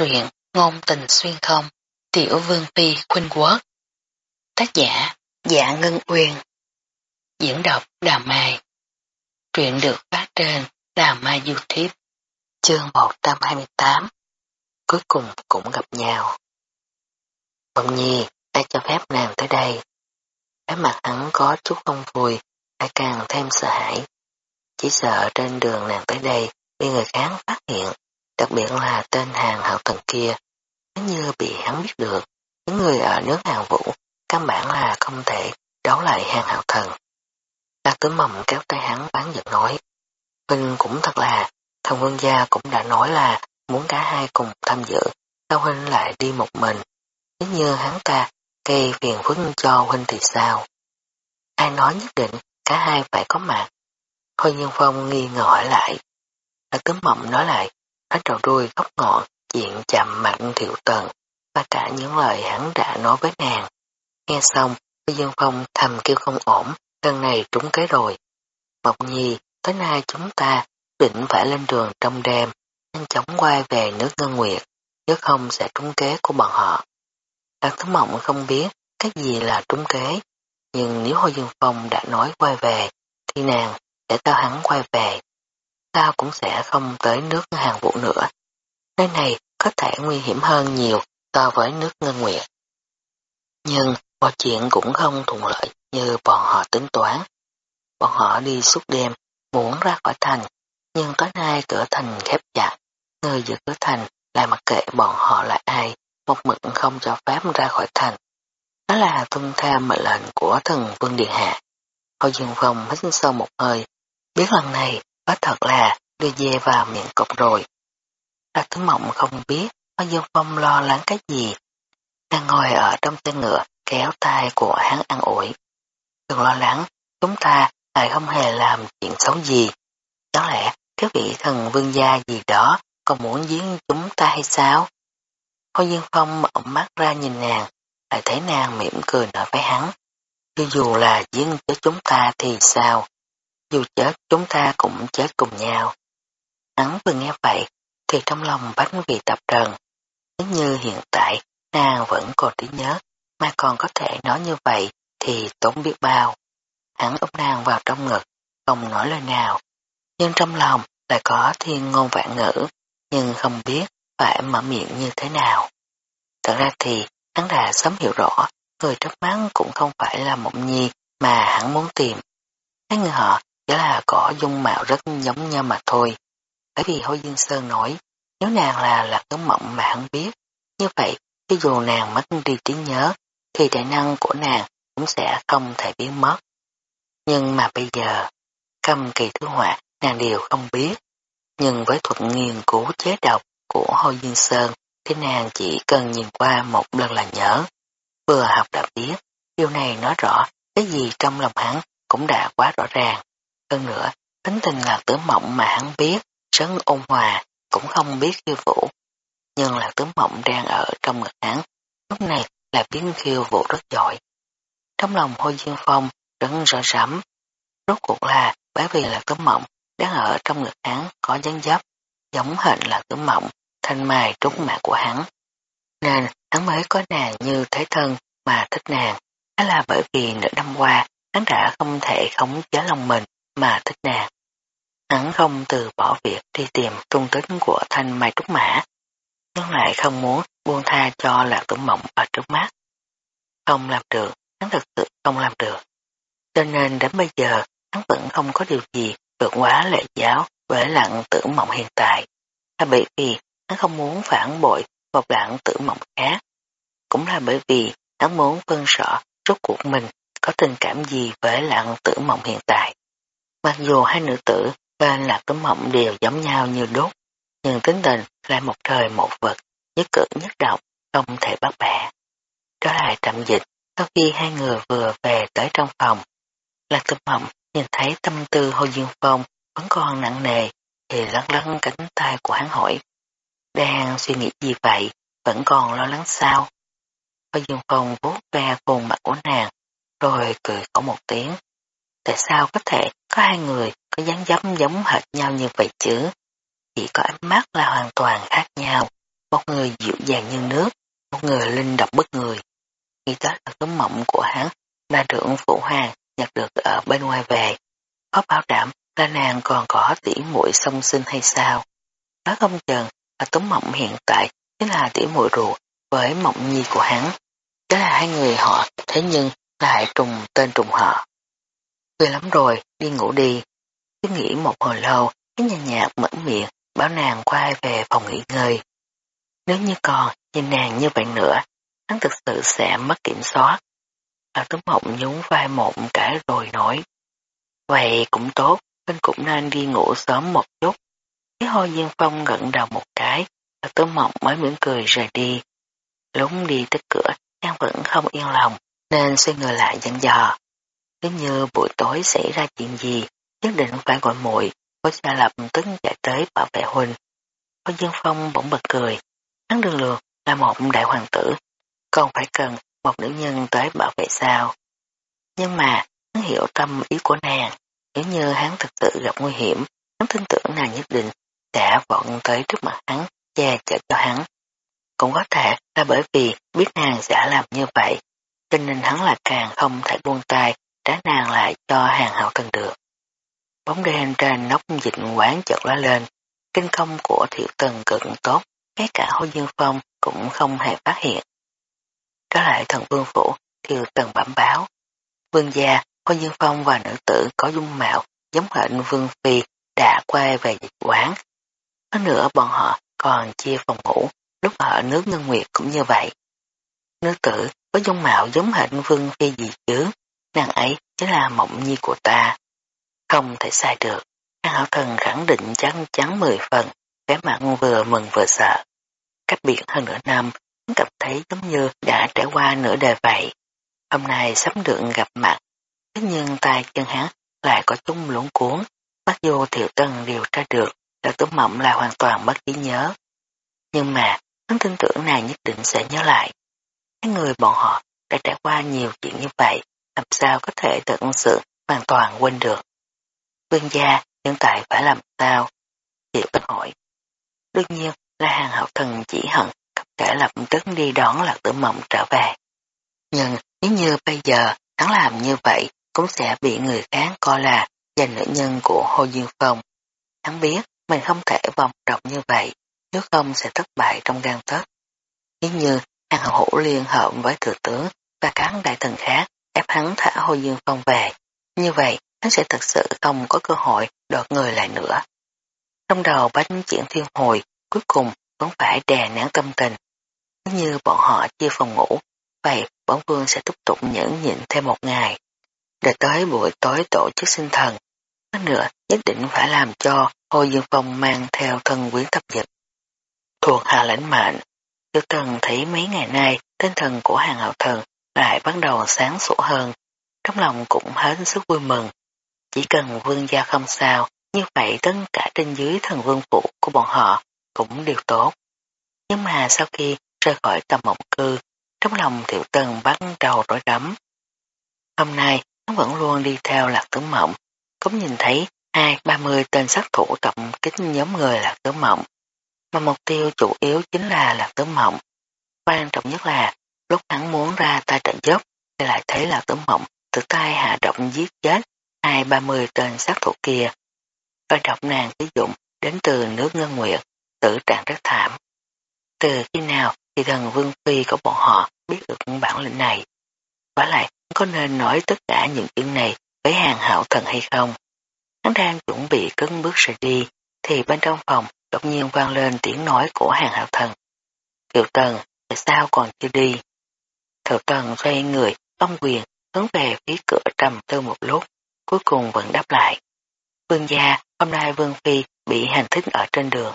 Truyện Ngôn tình xuyên không, Tiểu Vương Phi Khuynh Quốc. Tác giả Dạ Ngân Uyên. Diễn đọc Đà Mai. Truyện được phát trên Đà Mai Youtube. Chương 128 Cuối cùng cũng gặp nhau. Bỗng nhi ai cho phép nàng tới đây. Cái mặt hắn có chút không vui Ai càng thêm sợ hãi. Chỉ sợ trên đường nàng tới đây, Bị người khác phát hiện đặc biệt là tên hàng hậu thần kia, nếu như bị hắn biết được, những người ở nước hàng vũ căn bản là không thể đấu lại hàng hậu thần. Lạc tử mầm kéo tay hắn bán giật nói, Huynh cũng thật là, thần quân gia cũng đã nói là muốn cả hai cùng tham dự, sao Huynh lại đi một mình, nếu như hắn ta gây phiền phức cho Huynh thì sao? Ai nói nhất định cả hai phải có mặt? Thôi Nhân Phong nghi ngờ hỏi lại. Lạc tướng mộng nói lại, ở đầu đuôi góc ngọn, chuyện chậm mặt thiệu tần, và cả những lời hắn đã nói với nàng. Nghe xong, Lý Dương Phong thầm kêu không ổn, lần này trúng kế rồi. Mộc Nhi, tới nay chúng ta định phải lên đường trong đêm, nhanh chóng quay về nước Ngân Nguyệt, nếu không sẽ trúng kế của bọn họ. Lạc Thứ Mộng không biết cái gì là trúng kế, nhưng nếu Hồ Dương Phong đã nói quay về, thì nàng để cho hắn quay về tao cũng sẽ không tới nước hàng vũ nữa. Nơi này có thể nguy hiểm hơn nhiều so với nước ngân nguyệt. Nhưng mọi chuyện cũng không thuận lợi như bọn họ tính toán. Bọn họ đi suốt đêm, muốn ra khỏi thành, nhưng tối nay cửa thành khép chặt. Người giữ cửa thành lại mặc kệ bọn họ là ai, một mực không cho phép ra khỏi thành. Đó là tuân theo mệnh lệnh của thần vương điện hạ. Hồ Dương Phong hít sâu một hơi, biết lần này Quá thật là đưa dê vào miệng cục rồi. Ờ, Lạc Thứ Mộng không biết Hoa Dương Phong lo lắng cái gì. Đang ngồi ở trong xe ngựa kéo tay của hắn ăn ủi. Đừng lo lắng, chúng ta lại không hề làm chuyện xấu gì. Chẳng lẽ thiếu vị thần vương gia gì đó còn muốn giết chúng ta hay sao? Hoa Dương Phong mở mắt ra nhìn nàng, lại thấy nàng mỉm cười nói với hắn. Cho dù là giết cho chúng ta thì sao? Dù chết chúng ta cũng chết cùng nhau. Hắn vừa nghe vậy thì trong lòng bánh vì tập trần. Nếu như hiện tại nàng vẫn còn trí nhớ mà còn có thể nói như vậy thì tốn biết bao. Hắn ôm nàng vào trong ngực, không nói lời nào. Nhưng trong lòng lại có thiên ngôn vạn ngữ, nhưng không biết phải mở miệng như thế nào. Thật ra thì hắn đã sớm hiểu rõ, người trước mắt cũng không phải là mộng nhi mà hắn muốn tìm. Hai người họ chỉ là có dung mạo rất giống nhau mà thôi. Bởi vì Hồ Dương Sơn nói, nếu nàng là lạc tống mộng mà hắn biết, như vậy, cho dù nàng mất đi trí nhớ, thì đại năng của nàng cũng sẽ không thể biến mất. Nhưng mà bây giờ, cầm kỳ thứ họa nàng đều không biết. Nhưng với thuật nghiên cứu chế độc của Hồ Dương Sơn, thì nàng chỉ cần nhìn qua một lần là nhớ. Vừa học đã biết, điều này nói rõ cái gì trong lòng hắn cũng đã quá rõ ràng. Hơn nữa, tính tình là tử mộng mà hắn biết, rất ôn hòa, cũng không biết khiêu vũ. Nhưng là tử mộng đang ở trong ngực hắn, lúc này là biến khiêu vũ rất giỏi. Trong lòng Hôi dương Phong rất rõ rắm, rốt cuộc là bởi vì là tử mộng đang ở trong ngực hắn có dáng dấp, giống hệt là tử mộng, thanh mai trúc mạ của hắn. Nên hắn mới có nàng như thế thân mà thích nàng, đó là bởi vì nửa năm qua hắn đã không thể khống chế lòng mình mà thích nàng. Hắn không từ bỏ việc đi tìm tung tích của thanh mai trúc mã, nhưng lại không muốn buông tha cho lạc tử mộng ở trước mắt. Không làm được, hắn thực sự không làm được. Cho nên đến bây giờ, hắn vẫn không có điều gì vượt quá lệ giáo với lặng tử mộng hiện tại. Là bởi vì hắn không muốn phản bội một lặng tử mộng khác. Cũng là bởi vì hắn muốn phân rõ rốt cuộc mình có tình cảm gì với lặng tử mộng hiện tại. Mặc dù hai nữ tử và lạc tấm mộng đều giống nhau như đốt, nhưng tính tình lại một trời một vật, nhất cử nhất động, không thể bắt bẻ. Trở lại trạm dịch, sau khi hai người vừa về tới trong phòng, lạc tấm mộng nhìn thấy tâm tư Hồ Dương Phong vẫn còn nặng nề, thì lắc lắc cánh tay của hắn hỏi. Đang suy nghĩ gì vậy? Vẫn còn lo lắng sao? Hồ Dương Phong vuốt ve khuôn mặt của nàng, rồi cười có một tiếng. Tại sao có thể có hai người có dáng dấp giống hệt nhau như vậy chứ? Chỉ có ánh mắt là hoàn toàn khác nhau. một người dịu dàng như nước, một người linh động bất người. Khi tới là tấm mộng của hắn là trưởng phụ hoàng nhặt được ở bên ngoài về. Có bảo đảm là nàng còn có tỉ muội song sinh hay sao? Nói không chừng là tấm mộng hiện tại chính là tỉ muội ruột với mộng nhi của hắn. Đó là hai người họ, thế nhưng lại trùng tên trùng họ. Cười lắm rồi, đi ngủ đi. Cứ nghĩ một hồi lâu, cái nhà nhạc mở miệng, bảo nàng quay về phòng nghỉ ngơi. Nếu như còn nhìn nàng như vậy nữa, hắn thực sự sẽ mất kiểm soát. Lão tấm mộng nhún vai một cái rồi nói. Vậy cũng tốt, bên cũng nên đi ngủ sớm một chút. Thế hôi dương phong gận đầu một cái, lão tấm mộng mới mỉm cười rời đi. Lúc đi tới cửa, nàng vẫn không yên lòng, nên xoay người lại dặn dò. Nếu như buổi tối xảy ra chuyện gì, nhất định phải gọi muội có gia lập tức chạy tới bảo vệ huynh. Có Dương Phong bỗng bật cười. Hắn đường lược là một đại hoàng tử, còn phải cần một nữ nhân tới bảo vệ sao. Nhưng mà, hắn hiểu tâm ý của nàng. Nếu như hắn thực sự gặp nguy hiểm, hắn tin tưởng nàng nhất định sẽ vọng tới trước mặt hắn, che chở cho hắn. Cũng có thể là bởi vì biết nàng sẽ làm như vậy, cho nên hắn là càng không thể buông tay trả nàng lại cho hàng hậu thần được. Bóng đen trên nóc dịch quán chợt lóe lên, kinh công của thiệu tần cực tốt, ngay cả hô Dương Phong cũng không hề phát hiện. Trở lại thần vương phủ, thiệu tần bẩm báo. Vương gia, hô Dương Phong và nữ tử có dung mạo giống hệnh vương phi đã quay về dịch quán. Hơn nữa bọn họ còn chia phòng ngủ, lúc ở nước ngân nguyệt cũng như vậy. Nữ tử có dung mạo giống hệnh vương phi gì chứ, nàng ấy chính là mộng nhi của ta. Không thể sai được. An hảo thần khẳng định chắc chắn mười phần, vẻ mặt vừa mừng vừa sợ. Cách biệt hơn nửa năm, hắn cảm thấy giống như đã trải qua nửa đời vậy. Hôm nay sắp được gặp mặt, thế nhưng tay chân hắn lại có chung luống cuốn, mặc dù thiệu tân điều tra được là tấm mộng là hoàn toàn mất trí nhớ. Nhưng mà, hắn tin tưởng nàng nhất định sẽ nhớ lại. cái người bọn họ đã trải qua nhiều chuyện như vậy, làm sao có thể tận sự hoàn toàn quên được. Vương gia hiện tại phải làm sao? Diệu Bách hỏi. Đương nhiên là hàng hậu thần chỉ hận cấp thể lập tức đi đón lạc tử mộng trở về. Nhưng nếu như bây giờ hắn làm như vậy cũng sẽ bị người khác coi là dành nữ nhân của Hồ Duyên Phong. Hắn biết mình không thể vòng độc như vậy, nếu không sẽ thất bại trong gan tất. Nếu như hàng hậu hữu liên hợp với thừa tướng và các đại thần khác ép hắn thả Hồ Dương Phong về, như vậy hắn sẽ thật sự không có cơ hội đọt người lại nữa. Trong đầu bánh chuyện thiên hồi, cuối cùng vẫn phải đè nén tâm tình. Nếu như bọn họ chia phòng ngủ, vậy bổn vương sẽ tiếp tục nhẫn nhịn thêm một ngày. Để tới buổi tối tổ chức sinh thần. Hơn nữa, nhất định phải làm cho Hồ Dương Phong mang theo thân quyến tập dịch. Thuộc hạ lãnh mệnh, Tiêu Tần thấy mấy ngày nay tinh thần của hàng hậu thần lại bắt đầu sáng sủa hơn. Trong lòng cũng hết sức vui mừng. Chỉ cần vương gia không sao, như vậy tất cả trên dưới thần vương phủ của bọn họ cũng đều tốt. Nhưng mà sau khi rời khỏi tầm mộng cư, trong lòng thiệu tần bắt đầu rối rắm. Hôm nay, hắn vẫn luôn đi theo lạc tướng mộng, cũng nhìn thấy hai ba mươi tên sát thủ tập kích nhóm người lạc tướng mộng. Mà mục tiêu chủ yếu chính là lạc tướng mộng. Quan trọng nhất là lúc hắn muốn ra tay trận dốc thì lại thấy là tướng mộng tự tay hạ động giết chết hai ba mươi tên sát thủ kia. Và độc nàng sử dụng đến từ nước ngân nguyệt, tử trạng rất thảm. Từ khi nào thì thần vương phi của bọn họ biết được bản lĩnh này? Và lại, có nên nói tất cả những chuyện này với hàng hảo thần hay không? Hắn đang chuẩn bị cấn bước rời đi, thì bên trong phòng đột nhiên vang lên tiếng nói của hàng hảo thần. Kiều Tần, tại sao còn chưa đi? Thừa Tần xoay người, ông quyền, hướng về phía cửa trầm tư một lúc cuối cùng vẫn đáp lại. Vương gia, hôm nay Vương Phi bị hành thích ở trên đường.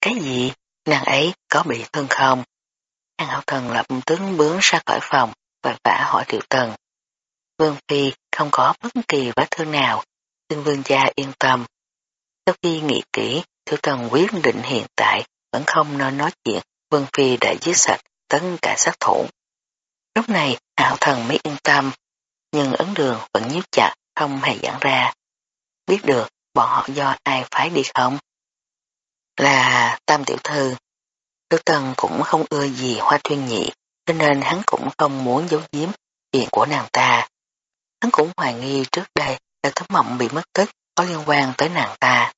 Cái gì? Nàng ấy có bị thương không? Hàng hậu thần lập tướng bướng ra khỏi phòng và vả hỏi triệu tần. Vương Phi không có bất kỳ vết thương nào, xin vương gia yên tâm. Sau khi nghĩ kỹ, thừa Tần quyết định hiện tại vẫn không nên nói chuyện Vương Phi đã giết sạch tất cả sát thủ. Lúc này hạo thần mới yên tâm, nhưng ấn đường vẫn nhíu chặt không hề giãn ra. Biết được bọn họ do ai phái đi không? Là Tam Tiểu Thư. Đức Tần cũng không ưa gì hoa thuyên nhị, cho nên hắn cũng không muốn giấu giếm chuyện của nàng ta. Hắn cũng hoài nghi trước đây là tấm mộng bị mất tích có liên quan tới nàng ta.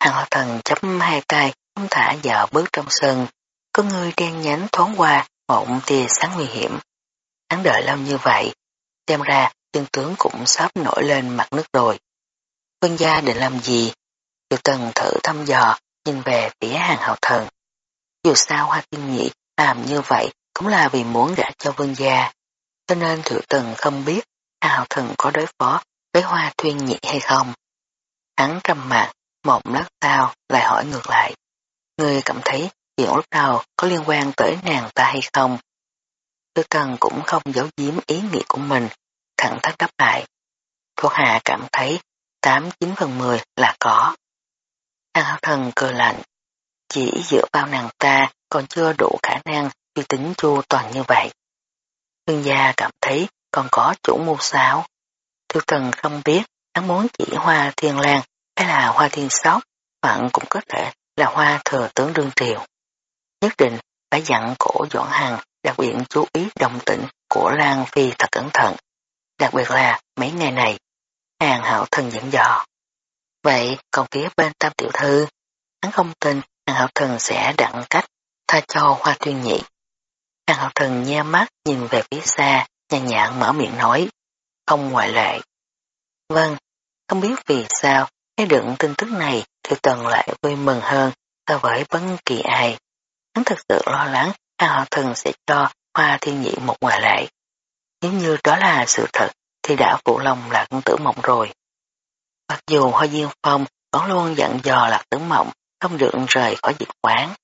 Hàng hoa thần chấm hai tay, không thả dạo bước trong sân, có người đen nhánh thoáng qua một tia sáng nguy hiểm. Hắn đợi lâu như vậy, xem ra chân tướng cũng sắp nổi lên mặt nước rồi. Vân gia định làm gì? Tiểu tần thử thăm dò, nhìn về phía hàng hậu thần. Dù sao hoa tiên nhị làm như vậy cũng là vì muốn gả cho vương gia. Cho nên tiểu tần không biết hàng hậu thần có đối phó với hoa thuyên nhị hay không. Hắn trầm mặt, một lát sau lại hỏi ngược lại. Người cảm thấy chuyện lúc đầu có liên quan tới nàng ta hay không? Tư Tần cũng không giấu giếm ý nghĩ của mình, thẳng thắn đáp lại. Thuộc hạ cảm thấy 8-9 phần 10 là có. Thằng hao thần cơ lạnh, chỉ dựa vào nàng ta còn chưa đủ khả năng suy tính chu toàn như vậy. Thương gia cảm thấy còn có chủ mưu sao. Tư Tần không biết hắn muốn chỉ hoa thiên lang hay là hoa thiên sóc, hoặc cũng có thể là hoa thừa tướng đương triều. Nhất định phải dặn cổ dọn hàng đặc biệt chú ý đồng tĩnh của Lan Phi thật cẩn thận, đặc biệt là mấy ngày này, hàng Hạo thần dẫn dò. Vậy còn phía bên tam tiểu thư, hắn không tin hàng Hạo thần sẽ đặng cách tha cho hoa tuyên nhị. Hàng Hạo thần nhe mắt nhìn về phía xa, nhàn nhạn mở miệng nói, không ngoại lệ. Vâng, không biết vì sao nghe được tin tức này thì tần lại vui mừng hơn so với bất kỳ ai. Hắn thật sự lo lắng Hàng thần sẽ cho hoa thiên nhị một ngoại lệ. Nếu như đó là sự thật thì đã phụ lòng là công tử mộng rồi. Mặc dù hoa diên phong vẫn luôn dặn dò là tử mộng không được rời khỏi dịch quán,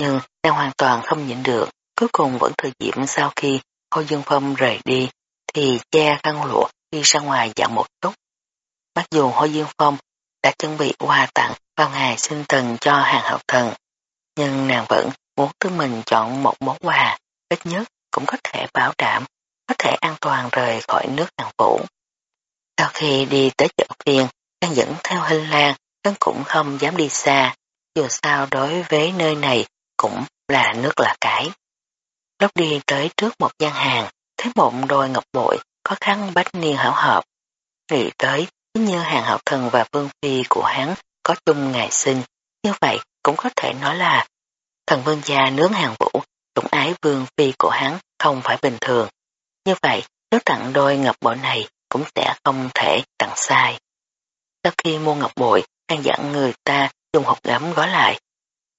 nhưng đang hoàn toàn không nhịn được, cuối cùng vẫn thời điểm sau khi hoa dương phong rời đi thì che khăn lụa đi ra ngoài dạo một chút. Mặc dù hoa dương phong đã chuẩn bị quà tặng vào ngày sinh thần cho hàng hậu thần, nhưng nàng vẫn muốn tự mình chọn một món quà, ít nhất cũng có thể bảo đảm, có thể an toàn rời khỏi nước hàng phủ. Sau khi đi tới chợ phiên, đang dẫn theo hình lan, hắn cũng không dám đi xa, dù sao đối với nơi này cũng là nước là cái. Lúc đi tới trước một gian hàng, thấy một đôi ngọc bội có khăn bách niên hảo hợp. Nghĩ tới, như hàng hậu thần và vương phi của hắn có chung ngày sinh, như vậy cũng có thể nói là Thần vương gia nướng hàng vũ, sủng ái vương phi của hắn không phải bình thường. Như vậy, nếu tặng đôi ngọc bội này cũng sẽ không thể tặng sai. Sau khi mua ngọc bội, đang dặn người ta dùng hộp gấm gói lại.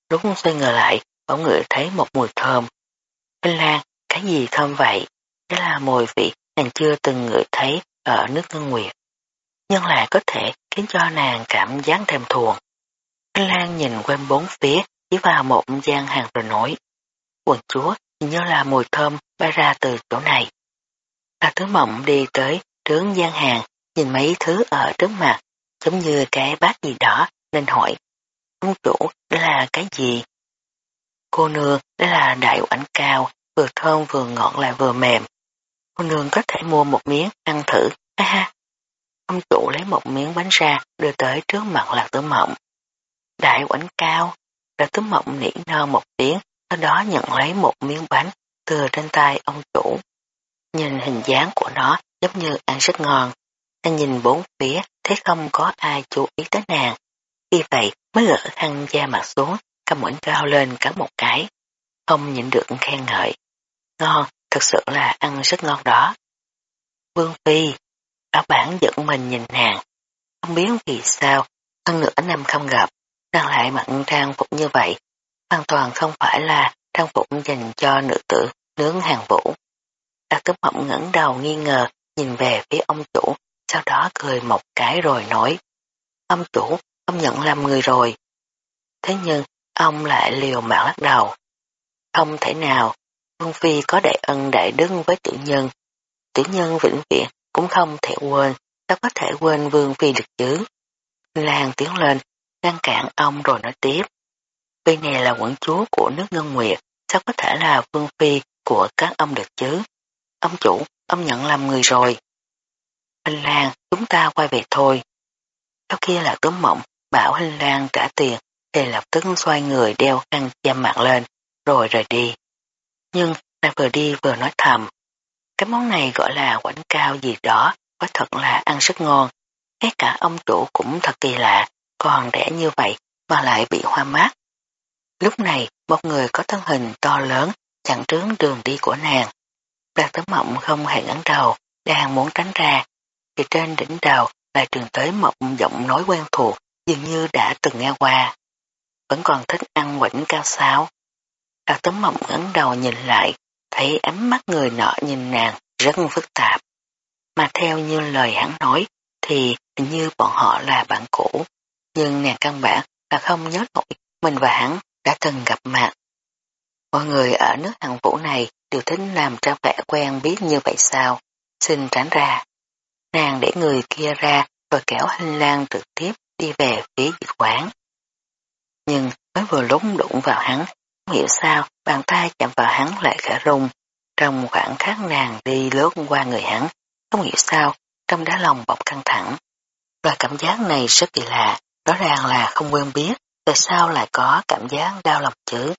Lúc xoay ngờ lại, bỗng ngửi thấy một mùi thơm. Thanh Lan, cái gì thơm vậy? Đó là mùi vị nàng chưa từng ngửi thấy ở nước ngân nguyệt. Nhưng lại có thể khiến cho nàng cảm giác thèm thuồng. Thanh Lan nhìn quanh bốn phía chỉ vào một gian hàng rồi nói. Quần chúa như là mùi thơm bay ra từ chỗ này. Là thứ mộng đi tới trướng gian hàng, nhìn mấy thứ ở trước mặt, giống như cái bát gì đó, nên hỏi. Ông chủ, đó là cái gì? Cô nương, đó là đại oảnh cao, vừa thơm vừa ngọt lại vừa mềm. Cô nương có thể mua một miếng, ăn thử, ha ha. Ông chủ lấy một miếng bánh ra, đưa tới trước mặt lạc tử mộng. Đại oảnh cao, đã tấm mộng nỉ nơ một tiếng, sau đó nhận lấy một miếng bánh từ trên tay ông chủ. Nhìn hình dáng của nó giống như ăn rất ngon. Anh nhìn bốn phía, thấy không có ai chú ý tới nàng. Vì vậy mới gỡ khăn da mặt xuống, cầm mũi cao lên cắn một cái. Không nhịn được khen ngợi. Ngon, thật sự là ăn rất ngon đó. Vương Phi, lão bản giận mình nhìn nàng. Không biết vì sao, hơn nửa năm không gặp, nàng lại mặc trang phục như vậy, hoàn toàn không phải là trang phục dành cho nữ tử nướng hàng vũ. Đạt tấm mộng ngẩng đầu nghi ngờ, nhìn về phía ông chủ, sau đó cười một cái rồi nói, ông chủ, ông nhận làm người rồi. Thế nhưng, ông lại liều mạng lắc đầu. Không thể nào, Vương Phi có đại ân đại đức với tiểu nhân. Tiểu nhân vĩnh viễn cũng không thể quên, sao có thể quên Vương Phi được chứ? Làng tiếng lên, ngăn cản ông rồi nói tiếp. Phi này là quận chúa của nước Ngân Nguyệt, sao có thể là vương phi của các ông được chứ? Ông chủ, ông nhận làm người rồi. Hình Lan, chúng ta quay về thôi. Sau kia là tướng mộng, bảo Hình Lan trả tiền, thì lập tức xoay người đeo khăn che mặt lên, rồi rời đi. Nhưng nàng vừa đi vừa nói thầm. Cái món này gọi là quảnh cao gì đó, có thật là ăn rất ngon. Ngay cả ông chủ cũng thật kỳ lạ, còn rẻ như vậy mà lại bị hoa mát. Lúc này, một người có thân hình to lớn chặn trướng đường đi của nàng. Đạt tấm mộng không hề ngắn đầu, đang muốn tránh ra, thì trên đỉnh đầu lại truyền tới một giọng nói quen thuộc dường như đã từng nghe qua. Vẫn còn thích ăn quỉnh cao sáo. Đạt tấm mộng ngấn đầu nhìn lại, thấy ánh mắt người nọ nhìn nàng rất phức tạp. Mà theo như lời hắn nói thì hình như bọn họ là bạn cũ, nhưng nàng căn bản là không nhớ nổi mình và hắn đã từng gặp mặt. Mọi người ở nước hàng vũ này đều thích làm ra vẻ quen biết như vậy sao, xin tránh ra. Nàng để người kia ra rồi kéo hành lang trực tiếp đi về phía dịch quán. Nhưng mới vừa lúc đụng vào hắn, không hiểu sao bàn tay chạm vào hắn lại khả rung. Trong khoảng khắc nàng đi lướt qua người hắn, không hiểu sao trong đá lòng bọc căng thẳng. Loại cảm giác này rất kỳ lạ, rõ ràng là không quen biết, tại sao lại có cảm giác đau lòng chứ.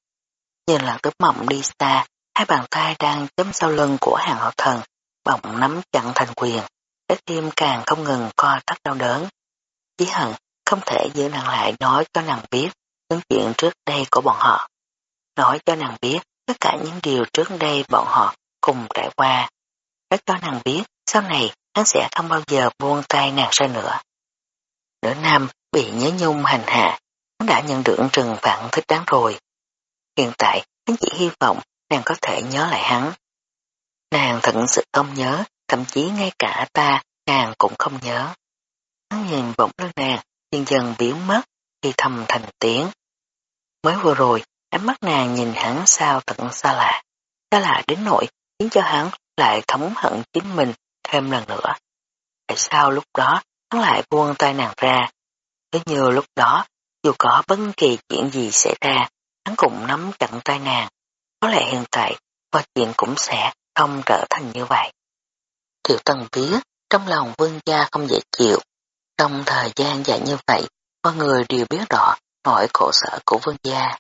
Nhìn lần tứ mộng đi xa, hai bàn tay đang chấm sau lưng của hàng hậu thần, bỗng nắm chặn thành quyền, trái tim càng không ngừng co thắt đau đớn. Chí hận không thể giữ nàng lại nói cho nàng biết những chuyện trước đây của bọn họ. Nói cho nàng biết tất cả những điều trước đây bọn họ cùng trải qua. Nói cho nàng biết sau này hắn sẽ không bao giờ buông tay nàng ra nữa. Nửa năm bị nhớ nhung hành hạ, hắn đã nhận được trừng phạt thích đáng rồi. Hiện tại, hắn chỉ hy vọng nàng có thể nhớ lại hắn. Nàng thật sự không nhớ, thậm chí ngay cả ta, nàng cũng không nhớ. Hắn nhìn bỗng lên nàng, dần dần biến mất, khi thầm thành tiếng. Mới vừa rồi, ánh mắt nàng nhìn hắn sao tận xa lạ. Xa lạ đến nỗi khiến cho hắn lại thống hận chính mình thêm lần nữa. Tại sao lúc đó hắn lại buông tay nàng ra? Thế như lúc đó, dù có bất kỳ chuyện gì xảy ra, hắn cũng nắm chặt tay nàng. Có lẽ hiện tại, mọi chuyện cũng sẽ không trở thành như vậy. Tiểu Tân biết, trong lòng vương gia không dễ chịu. Trong thời gian dài như vậy, mọi người đều biết rõ nỗi khổ sở của vương gia.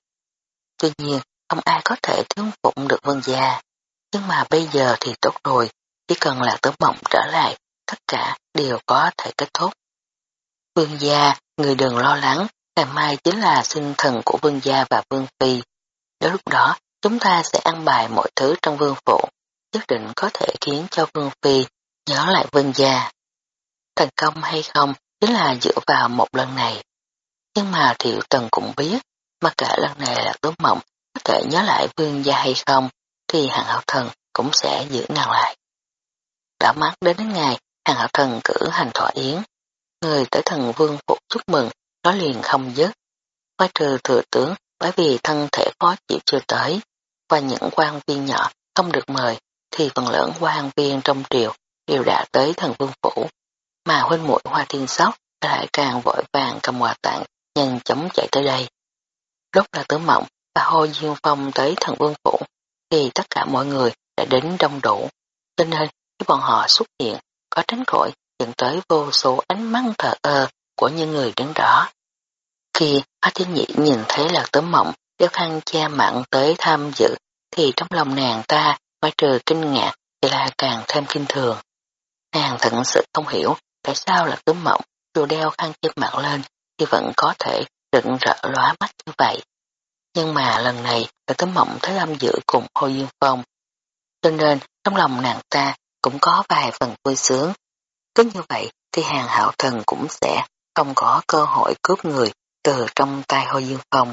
Tuy nhiên, không ai có thể thuyết phục được vương gia. Nhưng mà bây giờ thì tốt rồi, chỉ cần là tấm mộng trở lại, tất cả đều có thể kết thúc. Vương gia, người đừng lo lắng, ngày mai chính là sinh thần của vương gia và vương phi. Đến lúc đó, chúng ta sẽ ăn bài mọi thứ trong vương phủ, nhất định có thể khiến cho vương phi nhớ lại vương gia. Thành công hay không chính là dựa vào một lần này. Nhưng mà Thiệu Tần cũng biết, mà cả lần này là tốt mộng, có thể nhớ lại vương gia hay không, thì hàng hậu thần cũng sẽ giữ nàng lại. Đã mắt đến đến ngày, hàng hậu thần cử hành thỏa yến. Người tới thần vương phủ chúc mừng, nó liền không dứt. Ngoài trừ thừa tướng bởi vì thân thể khó chịu chưa tới, và những quan viên nhỏ không được mời, thì phần lớn quan viên trong triều đều đã tới thần vương phủ, mà huynh muội hoa thiên sóc lại càng vội vàng cầm quà tặng, nhanh chóng chạy tới đây. Lúc là tử mộng và hô Duyên Phong tới thần vương phủ, thì tất cả mọi người đã đến đông đủ, cho nên khi bọn họ xuất hiện, có tránh khỏi dẫn tới vô số ánh mắt thờ ơ của những người đứng đó. Khi Hoa Thiên Nhĩ nhìn thấy lạc tấm mộng đeo khăn che mặn tới tham dự, thì trong lòng nàng ta, ngoài trừ kinh ngạc, thì là càng thêm kinh thường. Nàng thật sự không hiểu tại sao lạc tấm mộng dù đeo khăn che mặt lên thì vẫn có thể rực rỡ lóa mắt như vậy. Nhưng mà lần này là tấm mộng thấy âm dự cùng Hồ Duyên Phong. Cho nên trong lòng nàng ta cũng có vài phần vui sướng. Cứ như vậy thì hàng hạo thần cũng sẽ không có cơ hội cướp người từ trong tay hôi Dương Phong.